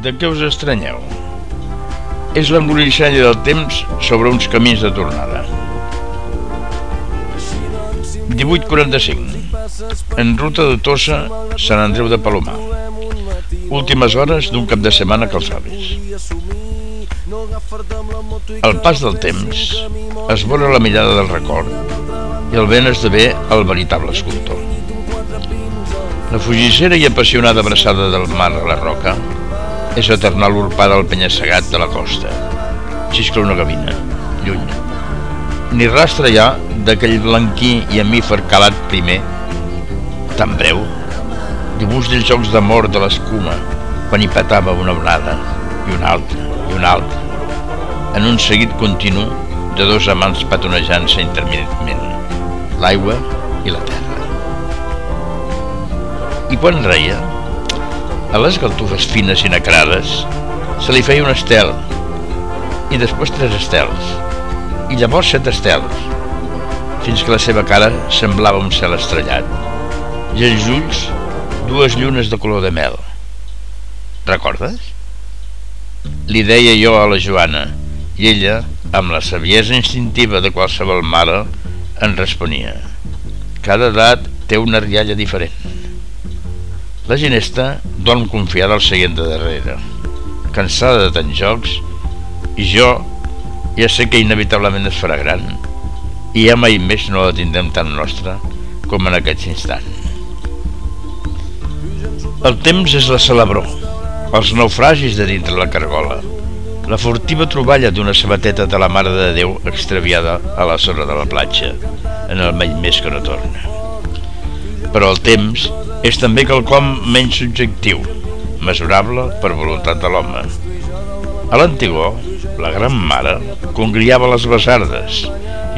De què us estranyeu? És l'engolissalla del temps sobre uns camins de tornada. 18.45 En ruta de Tossa, Sant Andreu de Palomar. Últimes hores d'un cap de setmana que els avis. Al pas del temps, es vora la mirada del record i el vent esdevé el veritable escultor. La fugissera i apassionada abraçada del mar a la roca és eternal urpada al penya-segat de la costa. Xiscla una gavina, lluny. Ni rastre hi ha d'aquell blanquí i amífer calat primer, tan breu, dibuix dels jocs d'amor de l'escuma, quan hi petava una onada, i una altra, i una altra, en un seguit continu de dos amants petonejant-se intermitentment, l'aigua i la terra. I quan reia, a les galtures fines i necrades se li feia un estel, i després tres estels, i llavors set estels, fins que la seva cara semblava un cel estrellat, i els ulls dues llunes de color de mel. Recordes? Li deia jo a la Joana, i ella, amb la saviesa instintiva de qualsevol mare, en responia. Cada edat té una rialla diferent. La ginesta dorm confiada al seient de darrere, cansada de tants jocs, i jo ja sé que inevitablement es farà gran, i ja mai més no la tindrem tan nostra com en aquest instant. El temps és la celebró, els naufragis de dintre la cargola, la furtiva troballa d'una sabateta de la Mare de Déu extraviada a la sorra de la platja, en el mai més que no torna. Però el temps és també quelcom menys subjectiu, mesurable per voluntat de l'home. A l'antigó, la gran mare congriava les besardes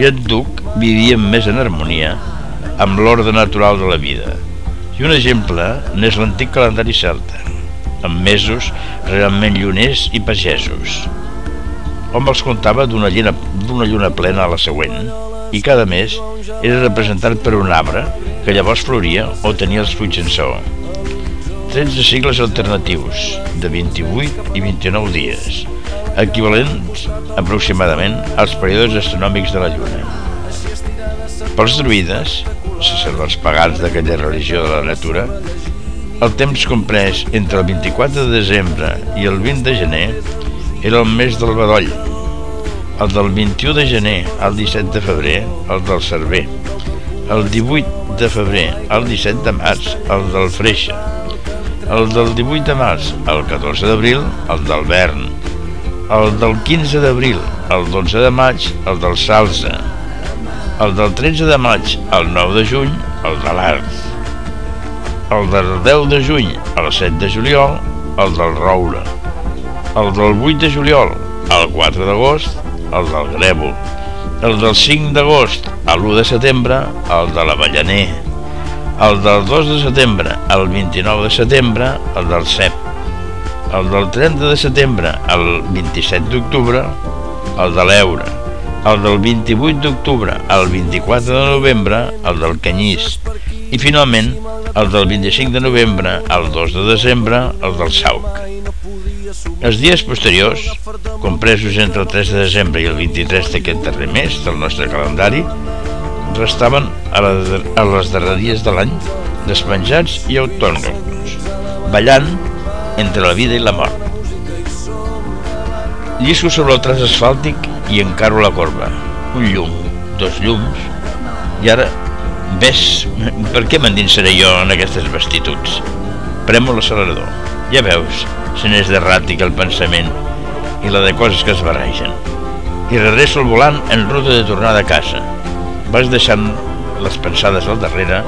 i en Duc vivia més en harmonia amb l'ordre natural de la vida. I un exemple n'és l'antic calendari celta amb mesos realment lluners i pagesos. Hom els comptava d'una lluna, lluna plena a la següent i cada mes era representat per un arbre que llavors floria o tenia els fruits en so. 13 cicles alternatius de 28 i 29 dies, equivalents aproximadament als períodes astronòmics de la Lluna. Pels druides, sacerdots pagans d'aquella religió de la natura, el temps comprès entre el 24 de desembre i el 20 de gener era el mes del bedoll, el del 21 de gener al 17 de febrer, el del cerver, el 18 de febrer al 17 de març, el del freixa, el del 18 de març al 14 d'abril, el del vern, el del 15 d'abril al 12 de maig, el del salsa, el del 13 de maig al 9 de juny, el de l'arc, el del 10 de juny al 7 de juliol, el del roure, el del 8 de juliol al 4 d'agost, el del grèvol, el del 5 d'agost a l'1 de setembre, el de l'avellaner, el del 2 de setembre al 29 de setembre, el del cep, el del 30 de setembre al 27 d'octubre, el de l'eure, el del 28 d'octubre al 24 de novembre, el del canyís, i finalment el del 25 de novembre al 2 de desembre, el del Sauc. Els dies posteriors, compresos entre el 3 de desembre i el 23 d'aquest darrer mes del nostre calendari, restaven a, la, a les darreries de l'any despenjats i autònoms, ballant entre la vida i la mort. Llisco sobre el traç asfàltic i encaro la corba. Un llum, dos llums, i ara Ves, per què m'endinsaré jo en aquestes vestituds? Premo l'accelerador. Ja veus, se n'és d'erràtic el pensament i la de coses que es barregen. I regresso el volant en ruta de tornada a casa. Vas deixant les pensades al darrere,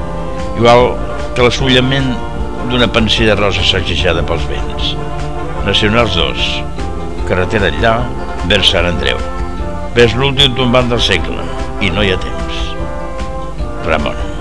igual que l'assollament d'una pensió de rosa sacsejada pels vents. Nacionals 2, carretera allà, vers Sant Andreu. Ves l'últim tombant del segle i no hi ha temps. Ramon.